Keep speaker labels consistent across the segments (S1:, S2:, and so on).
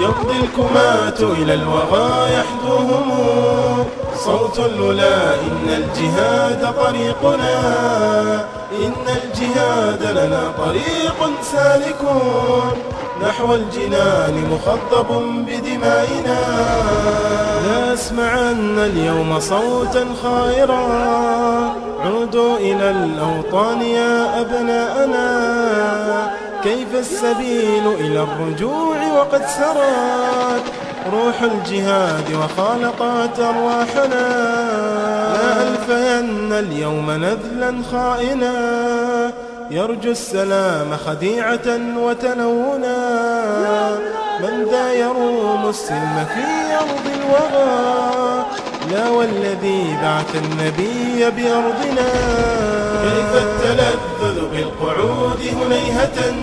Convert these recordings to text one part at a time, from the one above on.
S1: يمضي الكمات إلى الوغى يحدوهم صوت الولا إن الجهاد طريقنا. إن الجهاد لنا طريق سالك. نحو الجنان مخضب بدمائنا. لا أسمعن اليوم صوتا خائرا. عودوا إلى الأوطان يا أبناءنا. كيف السبيل إلى الرجوع وقد سرت روح الجهاد وخالقات أرواحنا؟ لا ألفين اليوم نذلا خائنا. يرجو السلام خديعة وتلونا من ذا يروم السلم في أرض الوغى؟ لا والذي بعث النبي بأرضنا. بالقعود هنيهة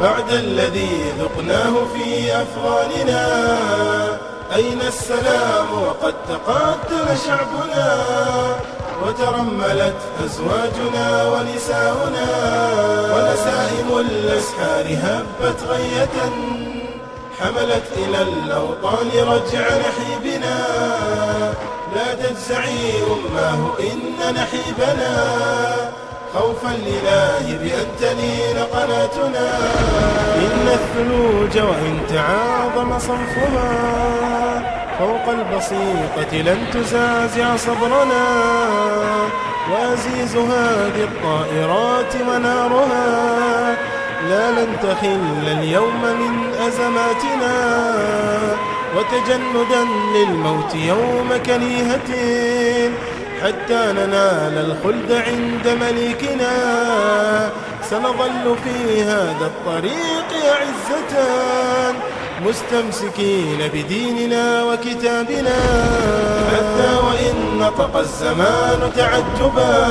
S1: بعد الذي ذقناه في أفغاننا. أين السلام وقد تقاتل شعبنا وترملت أزواجنا ونساؤنا. ونسائم الأسحار هبت غية حملت إلى الأوطان رجع نحيبنا. لا تجزعي أماه إن نحيبنا. خوفا لله بأن تلين قناتنا إن الثلوج وإن تعاظم صنفها فوق البسيطة لن تزازع صبرنا وأزيز هذه الطائرات منارها لا لن تخل اليوم من أزماتنا. وتجندا للموت يوم كنيهة حتى ننال الخلد عند مليكنا سنظل في هذا الطريق أعزة مستمسكين بديننا وكتابنا. حتى وإن نطق الزمان تعجبا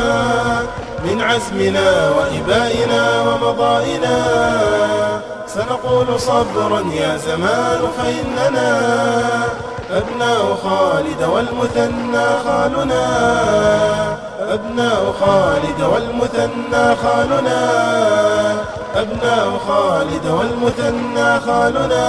S1: من عزمنا وإبائنا ومضائنا. سنقول صبرا يا زمان فإننا أبناء خالد والمثنى خالنا. أبناء خالد والمثنى خالنا. أبناء خالد والمثنى خالنا.